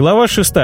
Глава 6.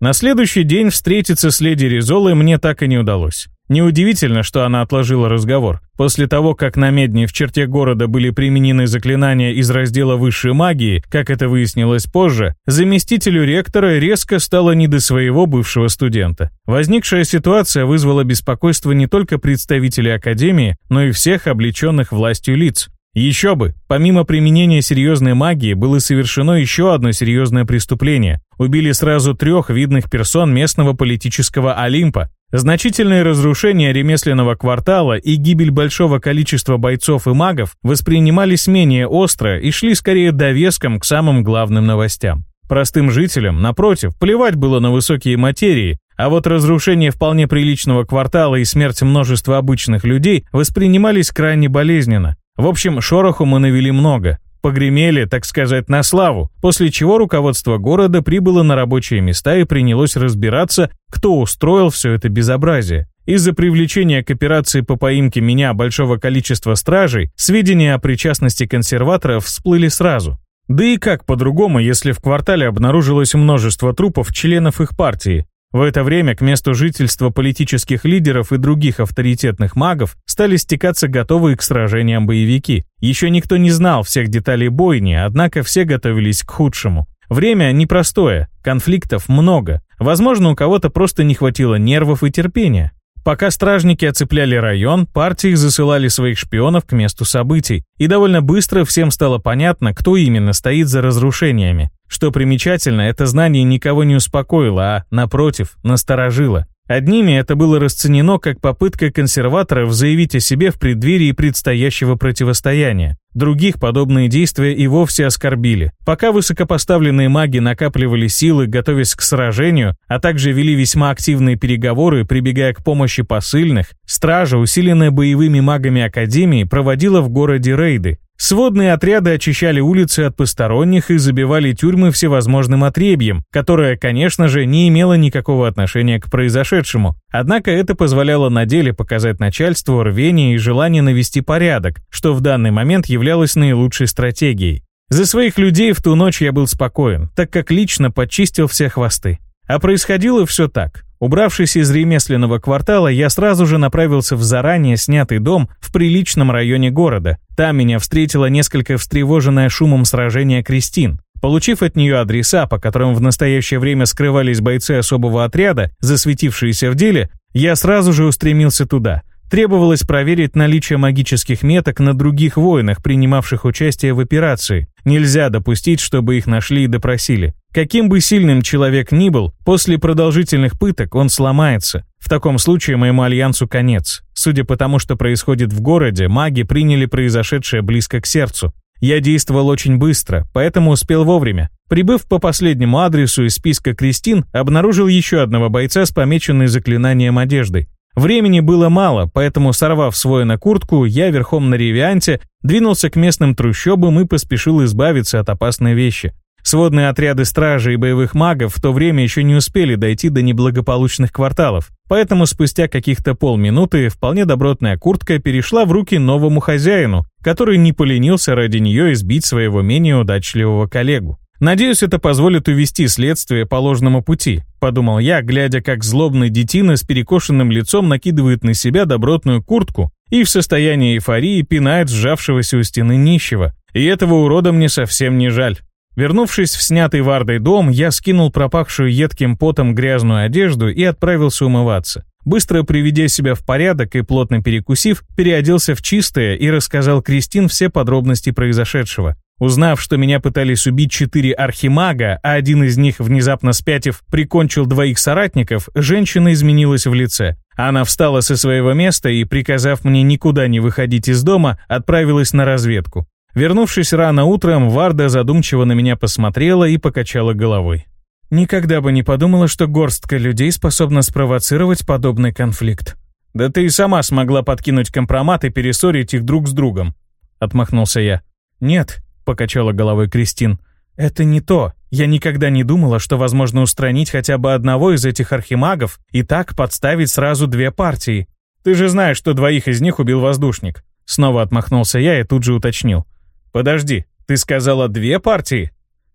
На следующий день встретиться с леди Ризолой мне так и не удалось. Неудивительно, что она отложила разговор. После того, как на Медне в черте города были применены заклинания из раздела высшей магии, как это выяснилось позже, заместителю ректора резко стало не до своего бывшего студента. Возникшая ситуация вызвала беспокойство не только представителей Академии, но и всех облеченных властью лиц. Еще бы, помимо применения серьезной магии было совершено еще одно серьезное преступление. Убили сразу трех видных персон местного политического Олимпа. Значительные разрушения ремесленного квартала и гибель большого количества бойцов и магов воспринимались менее остро и шли скорее довеском к самым главным новостям. Простым жителям, напротив, плевать было на высокие материи, а вот разрушение вполне приличного квартала и смерть множества обычных людей воспринимались крайне болезненно. В общем, шороху мы навели много. Погремели, так сказать, на славу, после чего руководство города прибыло на рабочие места и принялось разбираться, кто устроил все это безобразие. Из-за привлечения к операции по поимке меня большого количества стражей, сведения о причастности консерваторов всплыли сразу. Да и как по-другому, если в квартале обнаружилось множество трупов членов их партии, в это время к месту жительства политических лидеров и других авторитетных магов стали стекаться готовые к сражениям боевики. Еще никто не знал всех деталей бойни, однако все готовились к худшему. Время непростое, конфликтов много. Возможно, у кого-то просто не хватило нервов и терпения. Пока стражники оцепляли район, партии засылали своих шпионов к месту событий, и довольно быстро всем стало понятно, кто именно стоит за разрушениями. Что примечательно, это знание никого не успокоило, а, напротив, насторожило. Одними это было расценено как попытка консерваторов заявить о себе в преддверии предстоящего противостояния. Других подобные действия и вовсе оскорбили. Пока высокопоставленные маги накапливали силы, готовясь к сражению, а также вели весьма активные переговоры, прибегая к помощи посыльных, стража, усиленная боевыми магами Академии, проводила в городе рейды. Сводные отряды очищали улицы от посторонних и забивали тюрьмы всевозможным отребьем, которое, конечно же, не имело никакого отношения к произошедшему. Однако это позволяло на деле показать начальству рвение и желание навести порядок, что в данный момент являлось наилучшей стратегией. За своих людей в ту ночь я был спокоен, так как лично подчистил все хвосты. А происходило все так. Убравшись из ремесленного квартала, я сразу же направился в заранее снятый дом в приличном районе города. Там меня встретила несколько встревоженная шумом сражения Кристин. Получив от нее адреса, по которым в настоящее время скрывались бойцы особого отряда, засветившиеся в деле, я сразу же устремился туда. Требовалось проверить наличие магических меток на других воинах, принимавших участие в операции. Нельзя допустить, чтобы их нашли и допросили. Каким бы сильным человек ни был, после продолжительных пыток он сломается. В таком случае моему альянсу конец. Судя по тому, что происходит в городе, маги приняли произошедшее близко к сердцу. Я действовал очень быстро, поэтому успел вовремя. Прибыв по последнему адресу из списка Кристин, обнаружил еще одного бойца с помеченной заклинанием одеждой. Времени было мало, поэтому, сорвав воина куртку, я верхом на ревианте двинулся к местным трущобам и поспешил избавиться от опасной вещи. Сводные отряды стражи и боевых магов в то время еще не успели дойти до неблагополучных кварталов, поэтому спустя каких-то полминуты вполне добротная куртка перешла в руки новому хозяину, который не поленился ради нее избить своего менее удачливого коллегу. «Надеюсь, это позволит увести следствие по ложному пути», — подумал я, глядя, как злобный детина с перекошенным лицом накидывает на себя добротную куртку и в состоянии эйфории пинает сжавшегося у стены нищего. И этого урода мне совсем не жаль. Вернувшись в снятый Вардой дом, я скинул пропахшую едким потом грязную одежду и отправился умываться. Быстро приведя себя в порядок и плотно перекусив, переоделся в чистое и рассказал Кристин все подробности произошедшего. Узнав, что меня пытались убить четыре архимага, а один из них, внезапно спятив, прикончил двоих соратников, женщина изменилась в лице. Она встала со своего места и, приказав мне никуда не выходить из дома, отправилась на разведку. Вернувшись рано утром, Варда задумчиво на меня посмотрела и покачала головой. «Никогда бы не подумала, что горстка людей способна спровоцировать подобный конфликт». «Да ты и сама смогла подкинуть компромат и перессорить их друг с другом», — отмахнулся я. «Нет, покачала головой Кристин. Это не то. Я никогда не думала, что возможно устранить хотя бы одного из этих архимагов и так подставить сразу две партии. Ты же знаешь, что двоих из них убил воздушник. Снова отмахнулся я и тут же уточнил. Подожди, ты сказала две партии?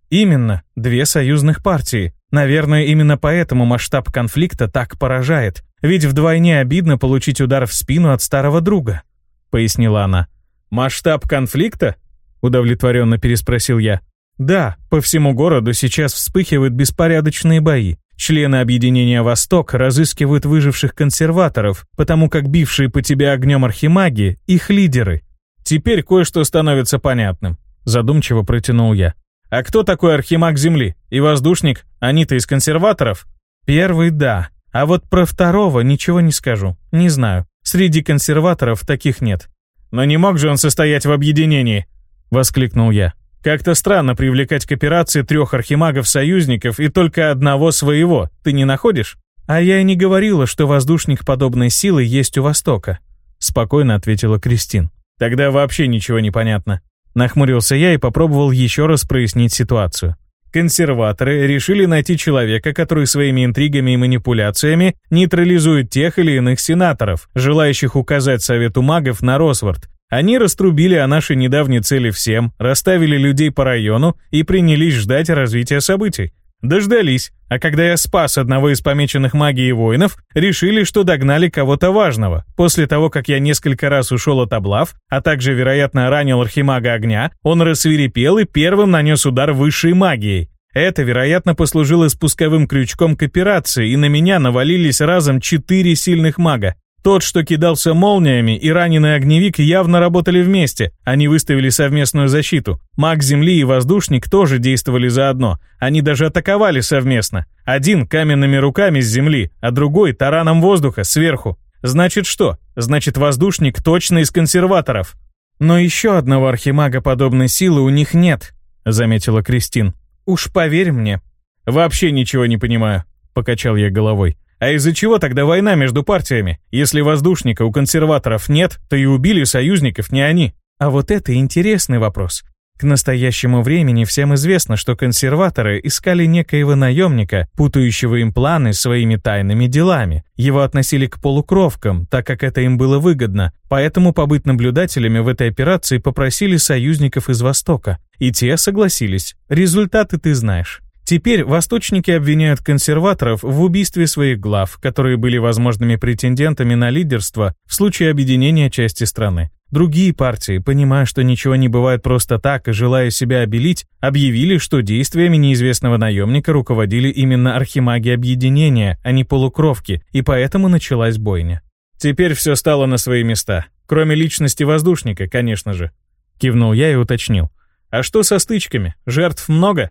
Именно, две союзных партии. Наверное, именно поэтому масштаб конфликта так поражает. Ведь вдвойне обидно получить удар в спину от старого друга, пояснила она. Масштаб конфликта? Удовлетворенно переспросил я. Да, по всему городу сейчас вспыхивают беспорядочные бои. Члены объединения «Восток» разыскивают выживших консерваторов, потому как бившие по тебе огнем архимаги — их лидеры. Теперь кое-что становится понятным. Задумчиво протянул я. А кто такой архимаг Земли? И воздушник? Они-то из консерваторов? Первый — да. А вот про второго ничего не скажу. Не знаю. Среди консерваторов таких нет. Но не мог же он состоять в объединении? Воскликнул я. Как-то странно привлекать к операции трех архимагов-союзников и только одного своего, ты не находишь? А я и не говорила, что воздушник подобной силы есть у Востока, спокойно ответила Кристин. Тогда вообще ничего не понятно. Нахмурился я и попробовал еще раз прояснить ситуацию. Консерваторы решили найти человека, который своими интригами и манипуляциями нейтрализует тех или иных сенаторов, желающих указать Совету магов на Росвард, они раструбили о нашей недавней цели всем, расставили людей по району и принялись ждать развития событий. Дождались, а когда я спас одного из помеченных магией воинов, решили, что догнали кого-то важного. После того, как я несколько раз ушел от облав, а также, вероятно, ранил архимага огня, он рассверепел и первым нанес удар высшей магией. Это, вероятно, послужило спусковым крючком к операции, и на меня навалились разом четыре сильных мага. Тот, что кидался молниями, и раненый огневик явно работали вместе. Они выставили совместную защиту. Маг Земли и воздушник тоже действовали заодно. Они даже атаковали совместно. Один каменными руками с земли, а другой тараном воздуха сверху. Значит что? Значит воздушник точно из консерваторов. Но еще одного архимага подобной силы у них нет, заметила Кристин. Уж поверь мне. Вообще ничего не понимаю, покачал я головой. А из-за чего тогда война между партиями? Если воздушника у консерваторов нет, то и убили союзников не они. А вот это интересный вопрос. К настоящему времени всем известно, что консерваторы искали некоего наемника, путающего им планы своими тайными делами. Его относили к полукровкам, так как это им было выгодно, поэтому побыть наблюдателями в этой операции попросили союзников из Востока. И те согласились. Результаты ты знаешь. Теперь восточники обвиняют консерваторов в убийстве своих глав, которые были возможными претендентами на лидерство в случае объединения части страны. Другие партии, понимая, что ничего не бывает просто так и желая себя обелить, объявили, что действиями неизвестного наемника руководили именно архимаги объединения, а не полукровки, и поэтому началась бойня. Теперь все стало на свои места. Кроме личности воздушника, конечно же. Кивнул я и уточнил. А что со стычками? Жертв много?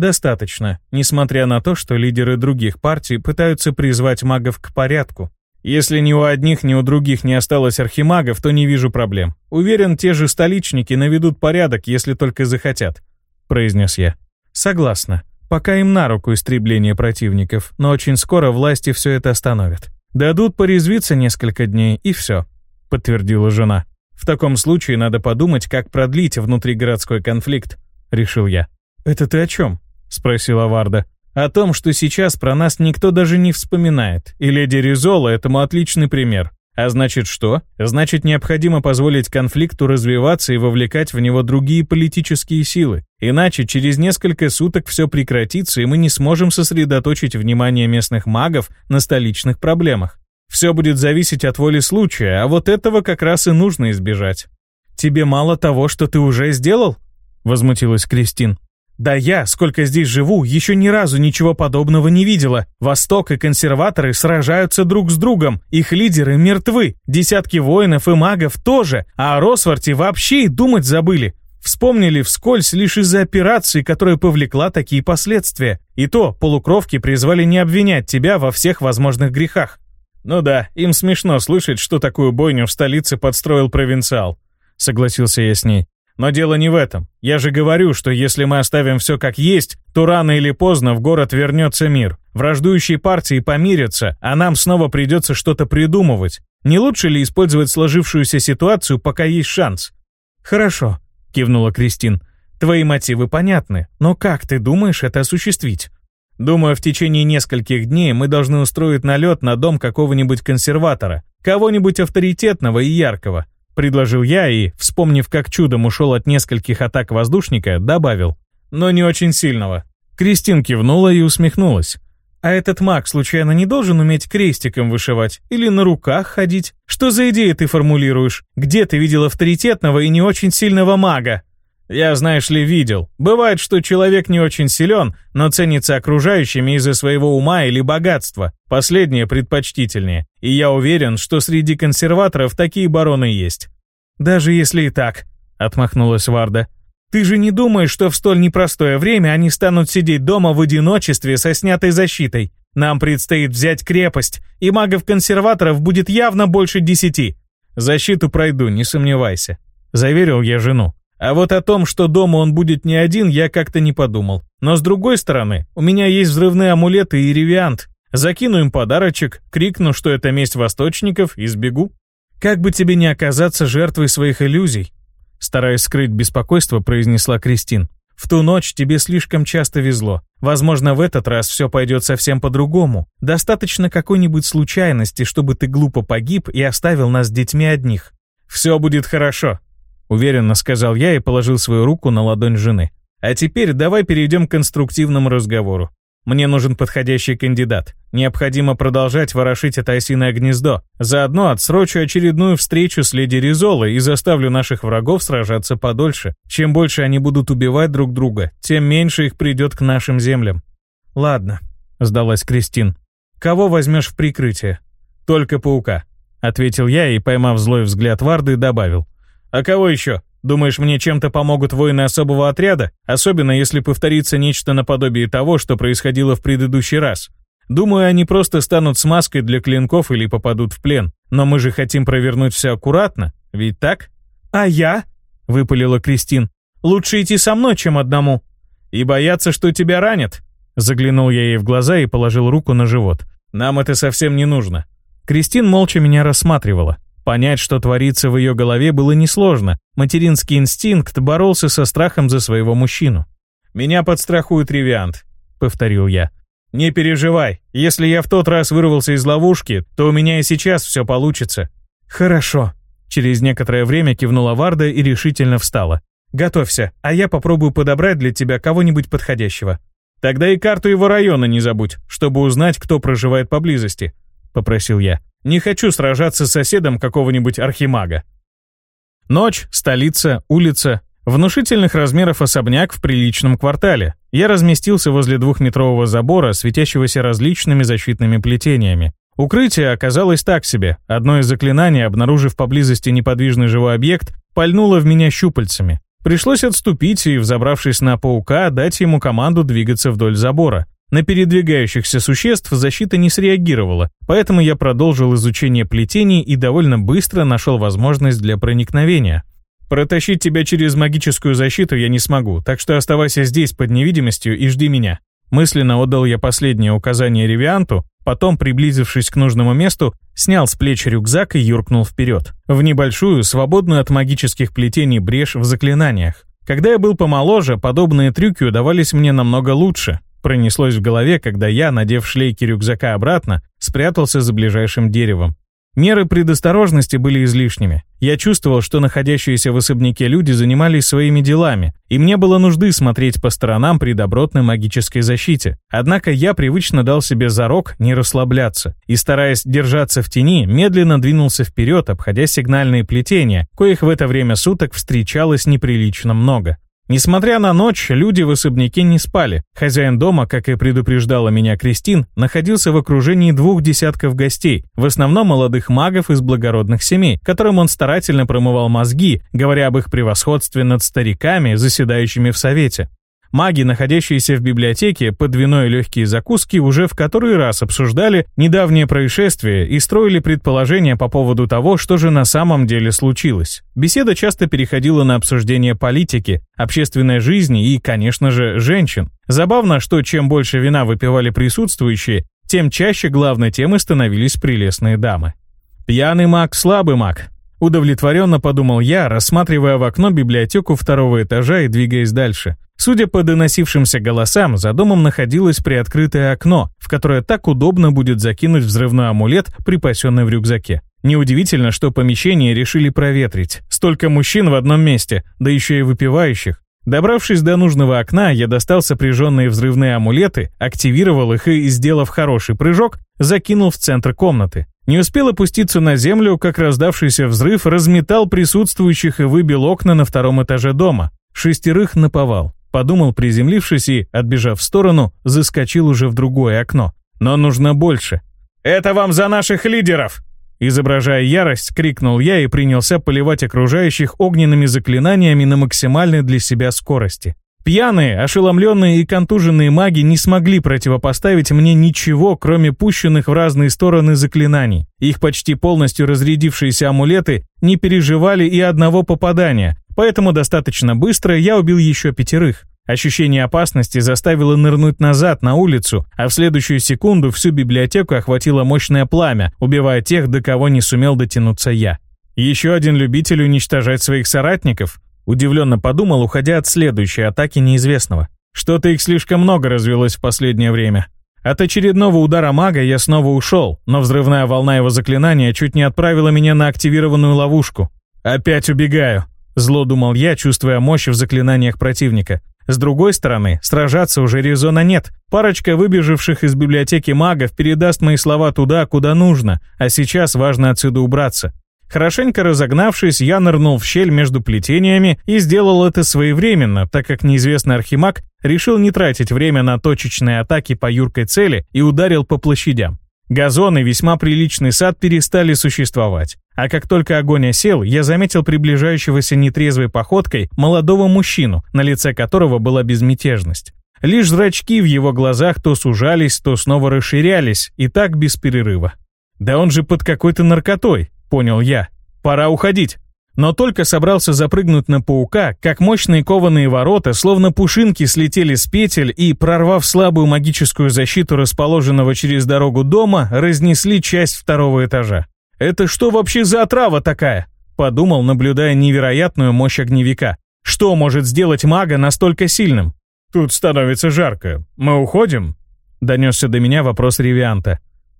Достаточно, несмотря на то, что лидеры других партий пытаются призвать магов к порядку. Если ни у одних, ни у других не осталось архимагов, то не вижу проблем. Уверен, те же столичники наведут порядок, если только захотят», — произнес я. «Согласна. Пока им на руку истребление противников, но очень скоро власти все это остановят. Дадут порезвиться несколько дней, и все», — подтвердила жена. «В таком случае надо подумать, как продлить внутригородской конфликт», — решил я. «Это ты о чем?» — спросила Варда. «О том, что сейчас про нас никто даже не вспоминает, и леди Ризола этому отличный пример. А значит что? Значит, необходимо позволить конфликту развиваться и вовлекать в него другие политические силы. Иначе через несколько суток все прекратится, и мы не сможем сосредоточить внимание местных магов на столичных проблемах. Все будет зависеть от воли случая, а вот этого как раз и нужно избежать. «Тебе мало того, что ты уже сделал?» — возмутилась Кристин. Да я, сколько здесь живу, еще ни разу ничего подобного не видела. Восток и консерваторы сражаются друг с другом, их лидеры мертвы, десятки воинов и магов тоже, а о Росворте вообще и думать забыли. Вспомнили вскользь лишь из-за операции, которая повлекла такие последствия. И то полукровки призвали не обвинять тебя во всех возможных грехах. Ну да, им смешно слышать, что такую бойню в столице подстроил провинциал. Согласился я с ней. Но дело не в этом. Я же говорю, что если мы оставим все как есть, то рано или поздно в город вернется мир. Враждующие партии помирятся, а нам снова придется что-то придумывать. Не лучше ли использовать сложившуюся ситуацию, пока есть шанс? Хорошо, кивнула Кристин. Твои мотивы понятны, но как ты думаешь это осуществить? Думаю, в течение нескольких дней мы должны устроить налет на дом какого-нибудь консерватора, кого-нибудь авторитетного и яркого. — предложил я и, вспомнив, как чудом ушел от нескольких атак воздушника, добавил. «Но не очень сильного». Кристин кивнула и усмехнулась. «А этот маг случайно не должен уметь крестиком вышивать? Или на руках ходить? Что за идеи ты формулируешь? Где ты видел авторитетного и не очень сильного мага?» «Я, знаешь ли, видел. Бывает, что человек не очень силен, но ценится окружающими из-за своего ума или богатства. Последнее предпочтительнее. И я уверен, что среди консерваторов такие бароны есть». «Даже если и так», — отмахнулась Варда. «Ты же не думаешь, что в столь непростое время они станут сидеть дома в одиночестве со снятой защитой? Нам предстоит взять крепость, и магов-консерваторов будет явно больше десяти. Защиту пройду, не сомневайся», — заверил я жену. А вот о том, что дома он будет не один, я как-то не подумал. Но с другой стороны, у меня есть взрывные амулеты и ревиант. Закину им подарочек, крикну, что это месть восточников, и сбегу. Как бы тебе не оказаться жертвой своих иллюзий, стараясь скрыть беспокойство, произнесла Кристин. В ту ночь тебе слишком часто везло. Возможно, в этот раз все пойдет совсем по-другому. Достаточно какой-нибудь случайности, чтобы ты глупо погиб и оставил нас с детьми одних. Все будет хорошо, Уверенно сказал я и положил свою руку на ладонь жены. А теперь давай перейдем к конструктивному разговору. Мне нужен подходящий кандидат. Необходимо продолжать ворошить это осиное гнездо. Заодно отсрочу очередную встречу с леди Ризолой и заставлю наших врагов сражаться подольше. Чем больше они будут убивать друг друга, тем меньше их придет к нашим землям. Ладно, сдалась Кристин. Кого возьмешь в прикрытие? Только паука, ответил я и, поймав злой взгляд Варды, добавил. А кого еще? Думаешь, мне чем-то помогут воины особого отряда? Особенно, если повторится нечто наподобие того, что происходило в предыдущий раз. Думаю, они просто станут смазкой для клинков или попадут в плен. Но мы же хотим провернуть все аккуратно, ведь так? А я? Выпалила Кристин. Лучше идти со мной, чем одному. И бояться, что тебя ранят? Заглянул я ей в глаза и положил руку на живот. Нам это совсем не нужно. Кристин молча меня рассматривала. Понять, что творится в ее голове, было несложно. Материнский инстинкт боролся со страхом за своего мужчину. «Меня подстрахует Ревиант», — повторил я. «Не переживай, если я в тот раз вырвался из ловушки, то у меня и сейчас все получится». «Хорошо», — через некоторое время кивнула Варда и решительно встала. «Готовься, а я попробую подобрать для тебя кого-нибудь подходящего». «Тогда и карту его района не забудь, чтобы узнать, кто проживает поблизости», — попросил я. Не хочу сражаться с соседом какого-нибудь архимага. Ночь, столица, улица. Внушительных размеров особняк в приличном квартале. Я разместился возле двухметрового забора, светящегося различными защитными плетениями. Укрытие оказалось так себе. Одно из заклинаний, обнаружив поблизости неподвижный живой объект, пальнуло в меня щупальцами. Пришлось отступить и, взобравшись на паука, дать ему команду двигаться вдоль забора. На передвигающихся существ защита не среагировала, поэтому я продолжил изучение плетений и довольно быстро нашел возможность для проникновения. Протащить тебя через магическую защиту я не смогу, так что оставайся здесь под невидимостью и жди меня. Мысленно отдал я последнее указание Ревианту, потом, приблизившись к нужному месту, снял с плеч рюкзак и юркнул вперед, в небольшую, свободную от магических плетений брешь в заклинаниях. Когда я был помоложе, подобные трюки удавались мне намного лучше, Пронеслось в голове, когда я, надев шлейки рюкзака обратно, спрятался за ближайшим деревом. Меры предосторожности были излишними. Я чувствовал, что находящиеся в особняке люди занимались своими делами, и мне было нужды смотреть по сторонам при добротной магической защите. Однако я привычно дал себе зарок не расслабляться, и, стараясь держаться в тени, медленно двинулся вперед, обходя сигнальные плетения, коих в это время суток встречалось неприлично много. Несмотря на ночь, люди в особняке не спали. Хозяин дома, как и предупреждала меня Кристин, находился в окружении двух десятков гостей, в основном молодых магов из благородных семей, которым он старательно промывал мозги, говоря об их превосходстве над стариками, заседающими в совете. Маги, находящиеся в библиотеке под вино и легкие закуски, уже в который раз обсуждали недавнее происшествие и строили предположения по поводу того, что же на самом деле случилось. Беседа часто переходила на обсуждение политики, общественной жизни и, конечно же, женщин. Забавно, что чем больше вина выпивали присутствующие, тем чаще главной темой становились прелестные дамы. Пьяный маг, слабый маг. Удовлетворенно подумал я, рассматривая в окно библиотеку второго этажа и двигаясь дальше. Судя по доносившимся голосам, за домом находилось приоткрытое окно, в которое так удобно будет закинуть взрывной амулет, припасенный в рюкзаке. Неудивительно, что помещение решили проветрить. Столько мужчин в одном месте, да еще и выпивающих. Добравшись до нужного окна, я достал сопряженные взрывные амулеты, активировал их и, сделав хороший прыжок, закинул в центр комнаты. Не успел опуститься на землю, как раздавшийся взрыв разметал присутствующих и выбил окна на втором этаже дома. Шестерых наповал. Подумал, приземлившись и, отбежав в сторону, заскочил уже в другое окно. Но нужно больше. «Это вам за наших лидеров!» Изображая ярость, крикнул я и принялся поливать окружающих огненными заклинаниями на максимальной для себя скорости. Пьяные, ошеломленные и контуженные маги не смогли противопоставить мне ничего, кроме пущенных в разные стороны заклинаний. Их почти полностью разрядившиеся амулеты не переживали и одного попадания, поэтому достаточно быстро я убил еще пятерых. Ощущение опасности заставило нырнуть назад на улицу, а в следующую секунду всю библиотеку охватило мощное пламя, убивая тех, до кого не сумел дотянуться я. Еще один любитель уничтожать своих соратников? Удивленно подумал, уходя от следующей атаки неизвестного. Что-то их слишком много развелось в последнее время. От очередного удара мага я снова ушел, но взрывная волна его заклинания чуть не отправила меня на активированную ловушку. «Опять убегаю», — зло думал я, чувствуя мощь в заклинаниях противника. С другой стороны, сражаться уже резона нет. Парочка выбежавших из библиотеки магов передаст мои слова туда, куда нужно, а сейчас важно отсюда убраться. Хорошенько разогнавшись, я нырнул в щель между плетениями и сделал это своевременно, так как неизвестный архимаг решил не тратить время на точечные атаки по юркой цели и ударил по площадям. Газон и весьма приличный сад перестали существовать. А как только огонь осел, я заметил приближающегося нетрезвой походкой молодого мужчину, на лице которого была безмятежность. Лишь зрачки в его глазах то сужались, то снова расширялись, и так без перерыва. «Да он же под какой-то наркотой», — понял я. «Пора уходить». Но только собрался запрыгнуть на паука, как мощные кованые ворота, словно пушинки, слетели с петель и, прорвав слабую магическую защиту расположенного через дорогу дома, разнесли часть второго этажа. «Это что вообще за отрава такая?» — подумал, наблюдая невероятную мощь огневика. «Что может сделать мага настолько сильным?» «Тут становится жарко. Мы уходим?» — донесся до меня вопрос Ревианта.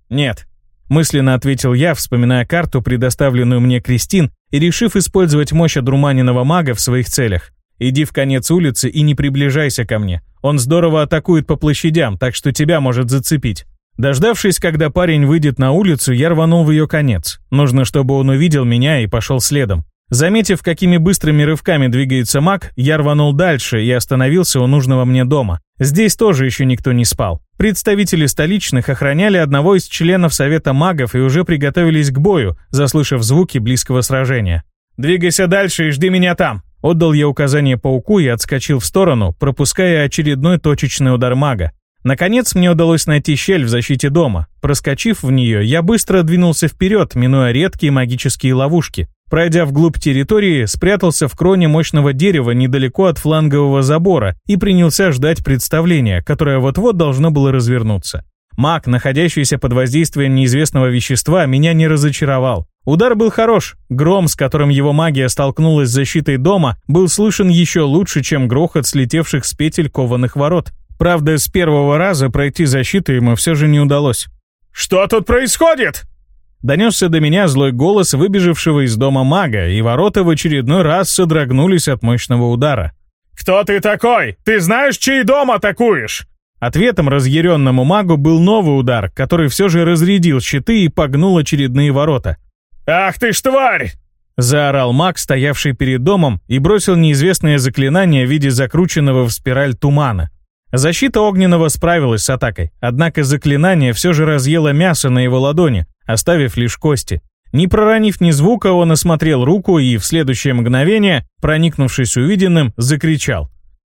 «Нет», Мысленно ответил я, вспоминая карту, предоставленную мне Кристин, и решив использовать мощь одурманенного мага в своих целях. Иди в конец улицы и не приближайся ко мне. Он здорово атакует по площадям, так что тебя может зацепить. Дождавшись, когда парень выйдет на улицу, я рванул в ее конец. Нужно, чтобы он увидел меня и пошел следом. Заметив, какими быстрыми рывками двигается маг, я рванул дальше и остановился у нужного мне дома. Здесь тоже еще никто не спал. Представители столичных охраняли одного из членов Совета магов и уже приготовились к бою, заслышав звуки близкого сражения. «Двигайся дальше и жди меня там!» Отдал я указание пауку и отскочил в сторону, пропуская очередной точечный удар мага. Наконец мне удалось найти щель в защите дома. Проскочив в нее, я быстро двинулся вперед, минуя редкие магические ловушки. Пройдя вглубь территории, спрятался в кроне мощного дерева недалеко от флангового забора и принялся ждать представления, которое вот-вот должно было развернуться. Маг, находящийся под воздействием неизвестного вещества, меня не разочаровал. Удар был хорош. Гром, с которым его магия столкнулась с защитой дома, был слышен еще лучше, чем грохот слетевших с петель кованых ворот. Правда, с первого раза пройти защиту ему все же не удалось. «Что тут происходит?» Донесся до меня злой голос выбежавшего из дома мага, и ворота в очередной раз содрогнулись от мощного удара. «Кто ты такой? Ты знаешь, чей дом атакуешь?» Ответом разъяренному магу был новый удар, который все же разрядил щиты и погнул очередные ворота. «Ах ты ж тварь!» Заорал маг, стоявший перед домом, и бросил неизвестное заклинание в виде закрученного в спираль тумана. Защита огненного справилась с атакой, однако заклинание все же разъело мясо на его ладони, оставив лишь кости. Не проронив ни звука, он осмотрел руку и в следующее мгновение, проникнувшись увиденным, закричал.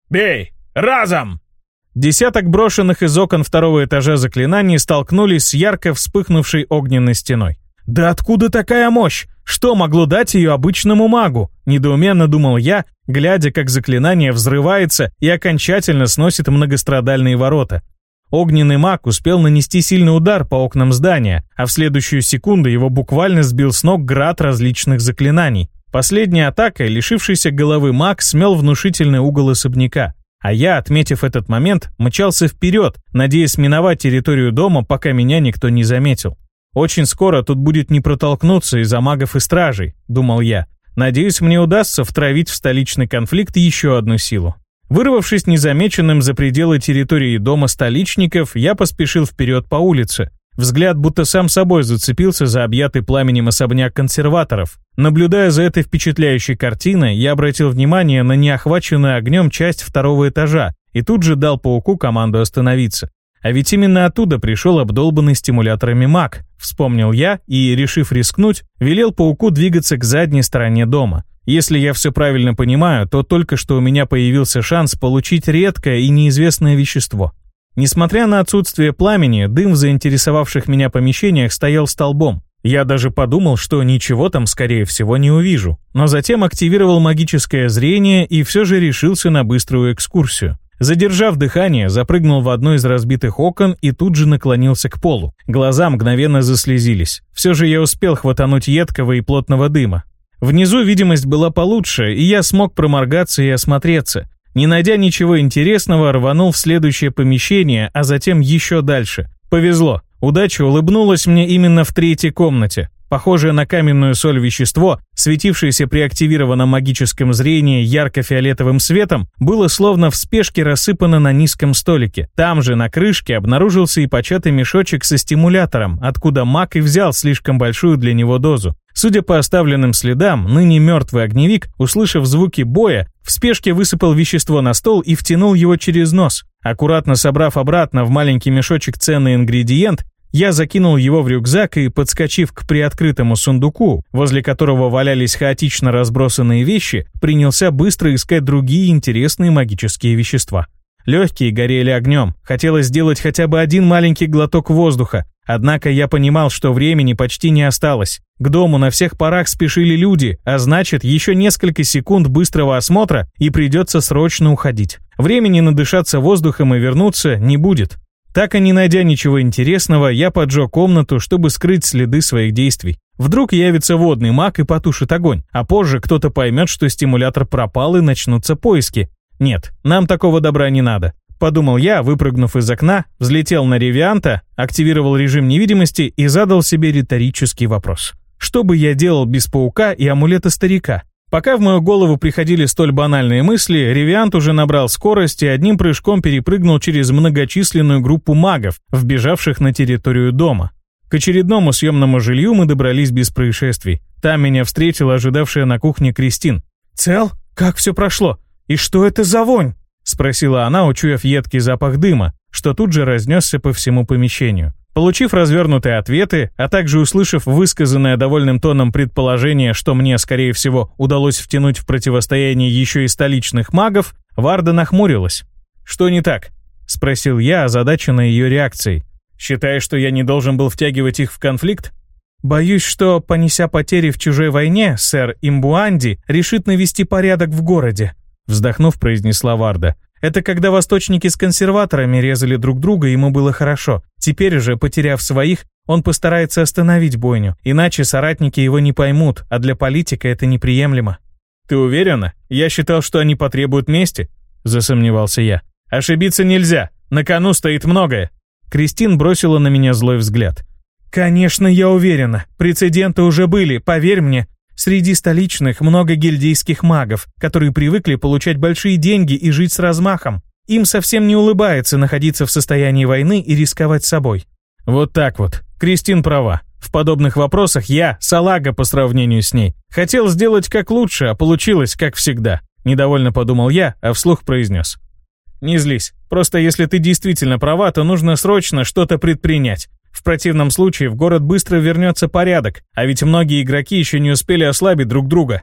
«Бей! Разом!» Десяток брошенных из окон второго этажа заклинаний столкнулись с ярко вспыхнувшей огненной стеной. «Да откуда такая мощь? Что могло дать ее обычному магу?» Недоуменно думал я, глядя, как заклинание взрывается и окончательно сносит многострадальные ворота. Огненный маг успел нанести сильный удар по окнам здания, а в следующую секунду его буквально сбил с ног град различных заклинаний. Последняя атака, лишившийся головы маг, смел внушительный угол особняка. А я, отметив этот момент, мчался вперед, надеясь миновать территорию дома, пока меня никто не заметил. Очень скоро тут будет не протолкнуться из-за магов и стражей, думал я. Надеюсь, мне удастся втравить в столичный конфликт еще одну силу. Вырвавшись незамеченным за пределы территории дома столичников, я поспешил вперед по улице. Взгляд будто сам собой зацепился за объятый пламенем особняк консерваторов. Наблюдая за этой впечатляющей картиной, я обратил внимание на неохваченную огнем часть второго этажа и тут же дал пауку команду остановиться. А ведь именно оттуда пришел обдолбанный стимуляторами маг, вспомнил я и, решив рискнуть, велел пауку двигаться к задней стороне дома. Если я все правильно понимаю, то только что у меня появился шанс получить редкое и неизвестное вещество. Несмотря на отсутствие пламени, дым в заинтересовавших меня помещениях стоял столбом. Я даже подумал, что ничего там, скорее всего, не увижу. Но затем активировал магическое зрение и все же решился на быструю экскурсию. Задержав дыхание, запрыгнул в одно из разбитых окон и тут же наклонился к полу. Глаза мгновенно заслезились. Все же я успел хватануть едкого и плотного дыма. Внизу видимость была получше, и я смог проморгаться и осмотреться. Не найдя ничего интересного, рванул в следующее помещение, а затем еще дальше. Повезло. Удача улыбнулась мне именно в третьей комнате. Похожее на каменную соль вещество, светившееся при активированном магическом зрении ярко-фиолетовым светом, было словно в спешке рассыпано на низком столике. Там же, на крышке, обнаружился и початый мешочек со стимулятором, откуда маг и взял слишком большую для него дозу. Судя по оставленным следам, ныне мертвый огневик, услышав звуки боя, в спешке высыпал вещество на стол и втянул его через нос. Аккуратно собрав обратно в маленький мешочек ценный ингредиент, я закинул его в рюкзак и, подскочив к приоткрытому сундуку, возле которого валялись хаотично разбросанные вещи, принялся быстро искать другие интересные магические вещества. Легкие горели огнем, хотелось сделать хотя бы один маленький глоток воздуха, однако я понимал, что времени почти не осталось. К дому на всех парах спешили люди, а значит, еще несколько секунд быстрого осмотра и придется срочно уходить. Времени надышаться воздухом и вернуться не будет. Так и не найдя ничего интересного, я поджег комнату, чтобы скрыть следы своих действий. Вдруг явится водный маг и потушит огонь, а позже кто-то поймет, что стимулятор пропал и начнутся поиски. Нет, нам такого добра не надо. Подумал я, выпрыгнув из окна, взлетел на Ревианта, активировал режим невидимости и задал себе риторический вопрос. Что бы я делал без паука и амулета старика? Пока в мою голову приходили столь банальные мысли, Ревиант уже набрал скорость и одним прыжком перепрыгнул через многочисленную группу магов, вбежавших на территорию дома. К очередному съемному жилью мы добрались без происшествий. Там меня встретила ожидавшая на кухне Кристин. «Цел? Как все прошло? И что это за вонь?» — спросила она, учуяв едкий запах дыма, что тут же разнесся по всему помещению. Получив развернутые ответы, а также услышав высказанное довольным тоном предположение, что мне, скорее всего, удалось втянуть в противостояние еще и столичных магов, Варда нахмурилась. «Что не так?» — спросил я, озадаченный ее реакцией. «Считаешь, что я не должен был втягивать их в конфликт?» «Боюсь, что, понеся потери в чужой войне, сэр Имбуанди решит навести порядок в городе», вздохнув, произнесла Варда. Это когда восточники с консерваторами резали друг друга, ему было хорошо. Теперь же, потеряв своих, он постарается остановить бойню, иначе соратники его не поймут, а для политика это неприемлемо. «Ты уверена? Я считал, что они потребуют мести», — засомневался я. «Ошибиться нельзя, на кону стоит многое». Кристин бросила на меня злой взгляд. «Конечно, я уверена. Прецеденты уже были, поверь мне. Среди столичных много гильдейских магов, которые привыкли получать большие деньги и жить с размахом. Им совсем не улыбается находиться в состоянии войны и рисковать собой. Вот так вот. Кристин права. В подобных вопросах я салага по сравнению с ней. Хотел сделать как лучше, а получилось как всегда. Недовольно подумал я, а вслух произнес. Не злись. Просто если ты действительно права, то нужно срочно что-то предпринять. В противном случае в город быстро вернется порядок, а ведь многие игроки еще не успели ослабить друг друга.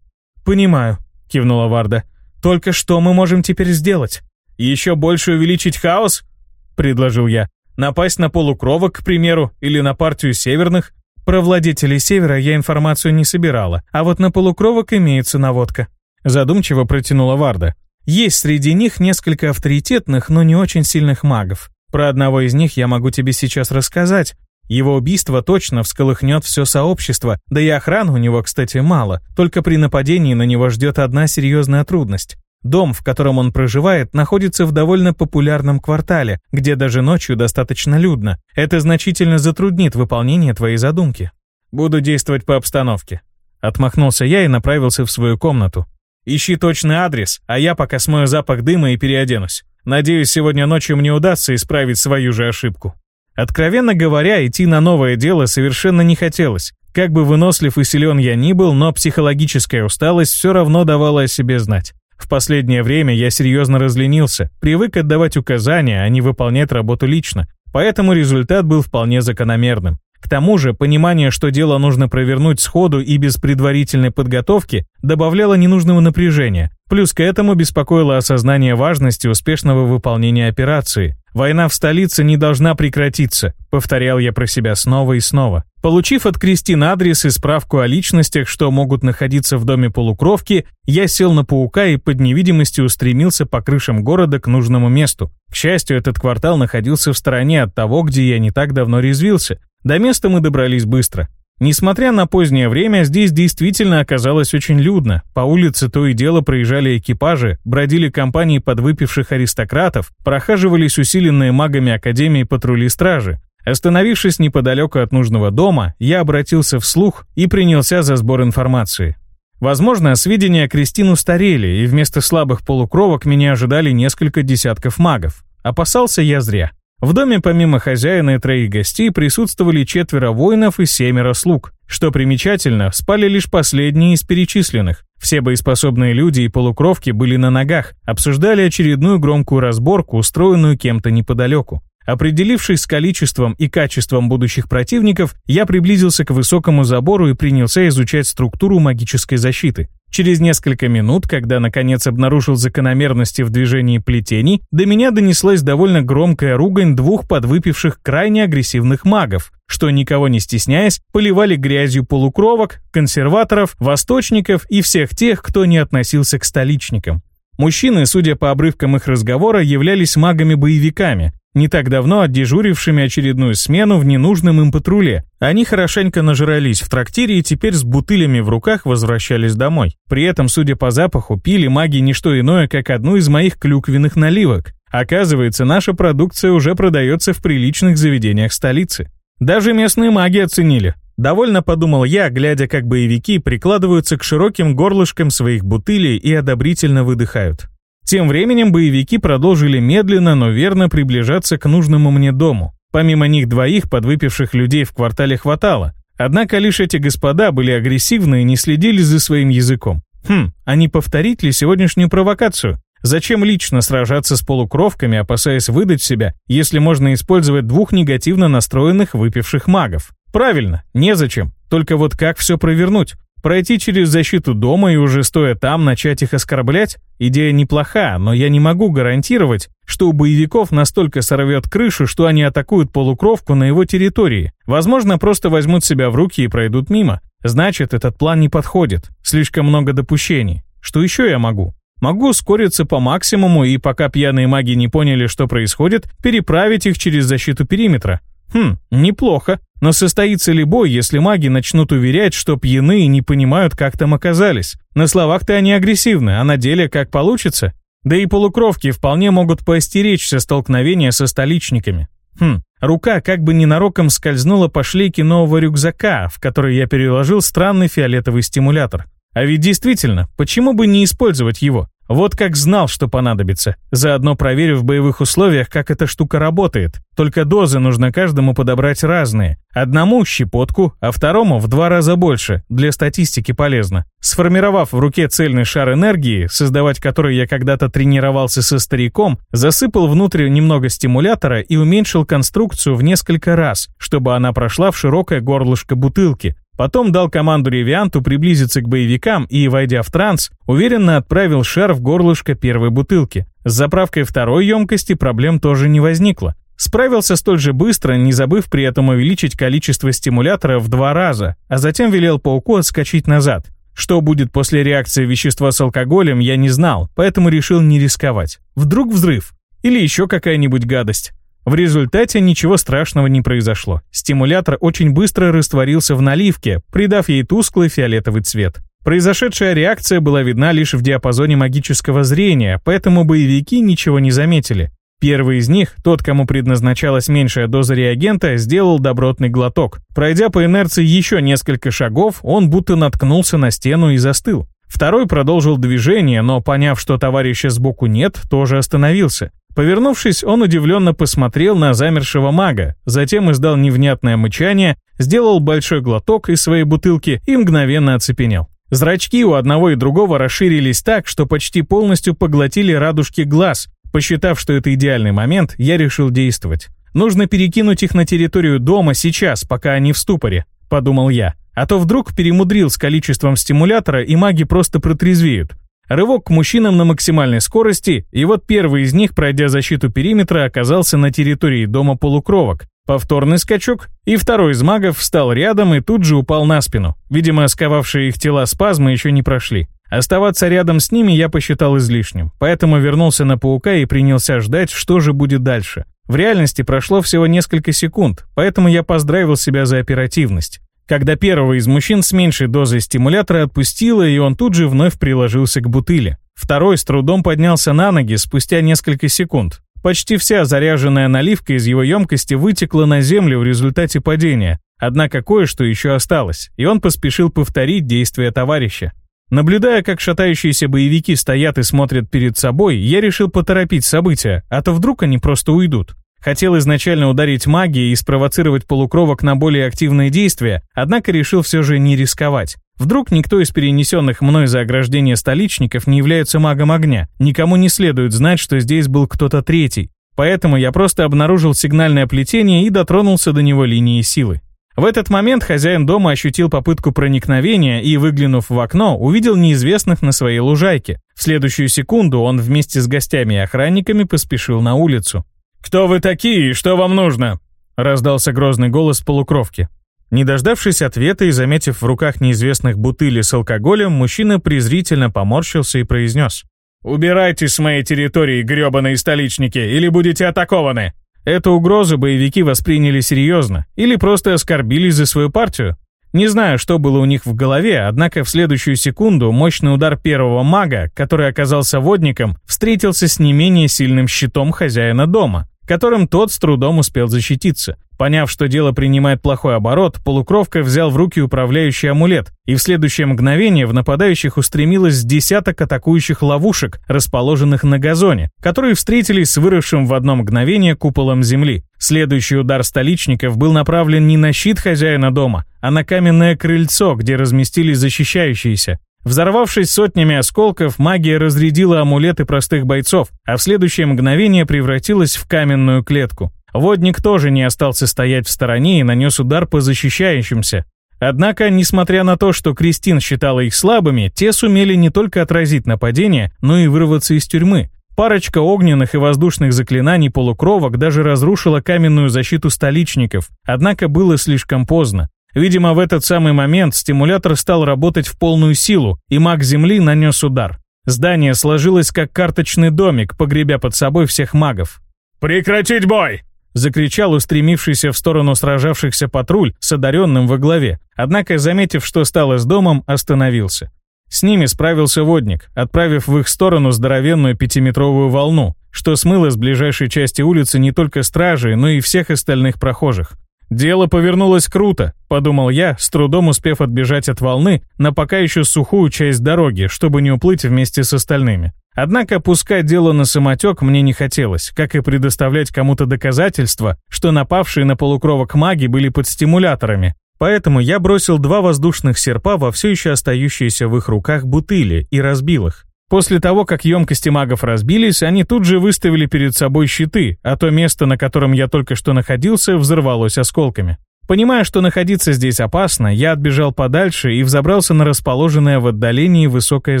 «Понимаю», — кивнула Варда. «Только что мы можем теперь сделать?» «Еще больше увеличить хаос?» — предложил я. «Напасть на полукровок, к примеру, или на партию северных?» Про владетелей севера я информацию не собирала, а вот на полукровок имеется наводка. Задумчиво протянула Варда. Есть среди них несколько авторитетных, но не очень сильных магов. Про одного из них я могу тебе сейчас рассказать. Его убийство точно всколыхнет все сообщество, да и охраны у него, кстати, мало, только при нападении на него ждет одна серьезная трудность. Дом, в котором он проживает, находится в довольно популярном квартале, где даже ночью достаточно людно. Это значительно затруднит выполнение твоей задумки. Буду действовать по обстановке. Отмахнулся я и направился в свою комнату. Ищи точный адрес, а я пока смою запах дыма и переоденусь. Надеюсь, сегодня ночью мне удастся исправить свою же ошибку. Откровенно говоря, идти на новое дело совершенно не хотелось. Как бы вынослив и силен я ни был, но психологическая усталость все равно давала о себе знать. В последнее время я серьезно разленился, привык отдавать указания, а не выполнять работу лично, поэтому результат был вполне закономерным. К тому же, понимание, что дело нужно провернуть сходу и без предварительной подготовки, добавляло ненужного напряжения. Плюс к этому беспокоило осознание важности успешного выполнения операции. «Война в столице не должна прекратиться», — повторял я про себя снова и снова. Получив от Кристин адрес и справку о личностях, что могут находиться в доме полукровки, я сел на паука и под невидимостью устремился по крышам города к нужному месту. К счастью, этот квартал находился в стороне от того, где я не так давно резвился. До места мы добрались быстро. Несмотря на позднее время, здесь действительно оказалось очень людно. По улице то и дело проезжали экипажи, бродили компании подвыпивших аристократов, прохаживались усиленные магами Академии патрули стражи. Остановившись неподалеку от нужного дома, я обратился вслух и принялся за сбор информации. Возможно, сведения Кристин устарели, и вместо слабых полукровок меня ожидали несколько десятков магов. Опасался я зря. В доме помимо хозяина и троих гостей присутствовали четверо воинов и семеро слуг. Что примечательно, спали лишь последние из перечисленных. Все боеспособные люди и полукровки были на ногах, обсуждали очередную громкую разборку, устроенную кем-то неподалеку. Определившись с количеством и качеством будущих противников, я приблизился к высокому забору и принялся изучать структуру магической защиты. Через несколько минут, когда наконец обнаружил закономерности в движении плетений, до меня донеслась довольно громкая ругань двух подвыпивших крайне агрессивных магов, что, никого не стесняясь, поливали грязью полукровок, консерваторов, восточников и всех тех, кто не относился к столичникам. Мужчины, судя по обрывкам их разговора, являлись магами-боевиками, не так давно отдежурившими очередную смену в ненужном им патруле. Они хорошенько нажрались в трактире и теперь с бутылями в руках возвращались домой. При этом, судя по запаху, пили маги не что иное, как одну из моих клюквенных наливок. Оказывается, наша продукция уже продается в приличных заведениях столицы. Даже местные маги оценили. Довольно подумал я, глядя, как боевики прикладываются к широким горлышкам своих бутылей и одобрительно выдыхают. Тем временем боевики продолжили медленно, но верно приближаться к нужному мне дому. Помимо них двоих подвыпивших людей в квартале хватало. Однако лишь эти господа были агрессивны и не следили за своим языком. Хм, а не повторить ли сегодняшнюю провокацию? Зачем лично сражаться с полукровками, опасаясь выдать себя, если можно использовать двух негативно настроенных выпивших магов? Правильно, незачем. Только вот как все провернуть? Пройти через защиту дома и уже стоя там начать их оскорблять? Идея неплоха, но я не могу гарантировать, что у боевиков настолько сорвет крышу, что они атакуют полукровку на его территории. Возможно, просто возьмут себя в руки и пройдут мимо. Значит, этот план не подходит. Слишком много допущений. Что еще я могу? Могу ускориться по максимуму и, пока пьяные маги не поняли, что происходит, переправить их через защиту периметра. Хм, неплохо. Но состоится ли бой, если маги начнут уверять, что пьяны и не понимают, как там оказались? На словах-то они агрессивны, а на деле как получится? Да и полукровки вполне могут поостеречься столкновения со столичниками. Хм, рука как бы ненароком скользнула по шлейке нового рюкзака, в который я переложил странный фиолетовый стимулятор. А ведь действительно, почему бы не использовать его? Вот как знал, что понадобится. Заодно проверю в боевых условиях, как эта штука работает. Только дозы нужно каждому подобрать разные. Одному щепотку, а второму в два раза больше. Для статистики полезно. Сформировав в руке цельный шар энергии, создавать который я когда-то тренировался со стариком, засыпал внутрь немного стимулятора и уменьшил конструкцию в несколько раз, чтобы она прошла в широкое горлышко бутылки. Потом дал команду Ревианту приблизиться к боевикам и, войдя в транс, уверенно отправил шар в горлышко первой бутылки. С заправкой второй емкости проблем тоже не возникло. Справился столь же быстро, не забыв при этом увеличить количество стимулятора в два раза, а затем велел пауку отскочить назад. Что будет после реакции вещества с алкоголем, я не знал, поэтому решил не рисковать. Вдруг взрыв? Или еще какая-нибудь гадость? В результате ничего страшного не произошло. Стимулятор очень быстро растворился в наливке, придав ей тусклый фиолетовый цвет. Произошедшая реакция была видна лишь в диапазоне магического зрения, поэтому боевики ничего не заметили. Первый из них, тот, кому предназначалась меньшая доза реагента, сделал добротный глоток. Пройдя по инерции еще несколько шагов, он будто наткнулся на стену и застыл. Второй продолжил движение, но, поняв, что товарища сбоку нет, тоже остановился. Повернувшись, он удивленно посмотрел на замершего мага, затем издал невнятное мычание, сделал большой глоток из своей бутылки и мгновенно оцепенел. Зрачки у одного и другого расширились так, что почти полностью поглотили радужки глаз. Посчитав, что это идеальный момент, я решил действовать. Нужно перекинуть их на территорию дома сейчас, пока они в ступоре, подумал я. А то вдруг перемудрил с количеством стимулятора, и маги просто протрезвеют. Рывок к мужчинам на максимальной скорости, и вот первый из них, пройдя защиту периметра, оказался на территории дома полукровок. Повторный скачок, и второй из магов встал рядом и тут же упал на спину. Видимо, сковавшие их тела спазмы еще не прошли. Оставаться рядом с ними я посчитал излишним, поэтому вернулся на паука и принялся ждать, что же будет дальше. В реальности прошло всего несколько секунд, поэтому я поздравил себя за оперативность когда первого из мужчин с меньшей дозой стимулятора отпустило, и он тут же вновь приложился к бутыле. Второй с трудом поднялся на ноги спустя несколько секунд. Почти вся заряженная наливка из его емкости вытекла на землю в результате падения, однако кое-что еще осталось, и он поспешил повторить действия товарища. Наблюдая, как шатающиеся боевики стоят и смотрят перед собой, я решил поторопить события, а то вдруг они просто уйдут. Хотел изначально ударить магией и спровоцировать полукровок на более активные действия, однако решил все же не рисковать. Вдруг никто из перенесенных мной за ограждение столичников не является магом огня. Никому не следует знать, что здесь был кто-то третий. Поэтому я просто обнаружил сигнальное плетение и дотронулся до него линии силы. В этот момент хозяин дома ощутил попытку проникновения и, выглянув в окно, увидел неизвестных на своей лужайке. В следующую секунду он вместе с гостями и охранниками поспешил на улицу. «Кто вы такие и что вам нужно?» — раздался грозный голос полукровки. Не дождавшись ответа и заметив в руках неизвестных бутыли с алкоголем, мужчина презрительно поморщился и произнес. «Убирайтесь с моей территории, грёбаные столичники, или будете атакованы!» Эту угрозу боевики восприняли серьезно или просто оскорбились за свою партию. Не знаю, что было у них в голове, однако в следующую секунду мощный удар первого мага, который оказался водником, встретился с не менее сильным щитом хозяина дома которым тот с трудом успел защититься. Поняв, что дело принимает плохой оборот, полукровка взял в руки управляющий амулет, и в следующее мгновение в нападающих устремилось десяток атакующих ловушек, расположенных на газоне, которые встретились с выросшим в одно мгновение куполом земли. Следующий удар столичников был направлен не на щит хозяина дома, а на каменное крыльцо, где разместились защищающиеся. Взорвавшись сотнями осколков, магия разрядила амулеты простых бойцов, а в следующее мгновение превратилась в каменную клетку. Водник тоже не остался стоять в стороне и нанес удар по защищающимся. Однако, несмотря на то, что Кристин считала их слабыми, те сумели не только отразить нападение, но и вырваться из тюрьмы. Парочка огненных и воздушных заклинаний полукровок даже разрушила каменную защиту столичников, однако было слишком поздно. Видимо, в этот самый момент стимулятор стал работать в полную силу, и маг Земли нанес удар. Здание сложилось как карточный домик, погребя под собой всех магов. «Прекратить бой!» — закричал устремившийся в сторону сражавшихся патруль с одаренным во главе. Однако, заметив, что стало с домом, остановился. С ними справился водник, отправив в их сторону здоровенную пятиметровую волну, что смыло с ближайшей части улицы не только стражей, но и всех остальных прохожих. «Дело повернулось круто», — подумал я, с трудом успев отбежать от волны на пока еще сухую часть дороги, чтобы не уплыть вместе с остальными. Однако пускать дело на самотек мне не хотелось, как и предоставлять кому-то доказательства, что напавшие на полукровок маги были под стимуляторами. Поэтому я бросил два воздушных серпа во все еще остающиеся в их руках бутыли и разбил их. После того, как емкости магов разбились, они тут же выставили перед собой щиты, а то место, на котором я только что находился, взорвалось осколками. Понимая, что находиться здесь опасно, я отбежал подальше и взобрался на расположенное в отдалении высокое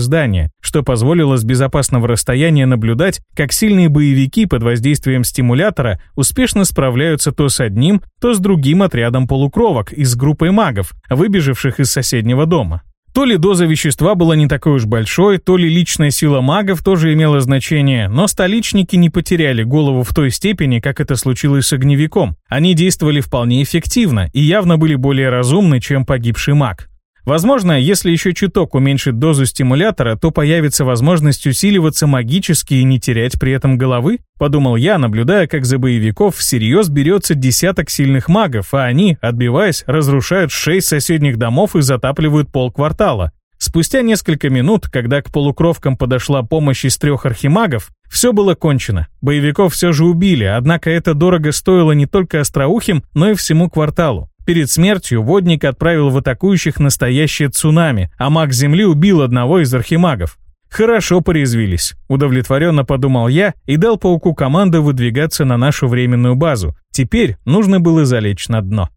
здание, что позволило с безопасного расстояния наблюдать, как сильные боевики под воздействием стимулятора успешно справляются то с одним, то с другим отрядом полукровок из группы магов, выбежавших из соседнего дома. То ли доза вещества была не такой уж большой, то ли личная сила магов тоже имела значение, но столичники не потеряли голову в той степени, как это случилось с огневиком. Они действовали вполне эффективно и явно были более разумны, чем погибший маг. Возможно, если еще чуток уменьшить дозу стимулятора, то появится возможность усиливаться магически и не терять при этом головы? Подумал я, наблюдая, как за боевиков всерьез берется десяток сильных магов, а они, отбиваясь, разрушают шесть соседних домов и затапливают полквартала. Спустя несколько минут, когда к полукровкам подошла помощь из трех архимагов, все было кончено. Боевиков все же убили, однако это дорого стоило не только остроухим, но и всему кварталу. Перед смертью водник отправил в атакующих настоящее цунами, а маг Земли убил одного из архимагов. Хорошо порезвились, удовлетворенно подумал я и дал пауку команду выдвигаться на нашу временную базу. Теперь нужно было залечь на дно.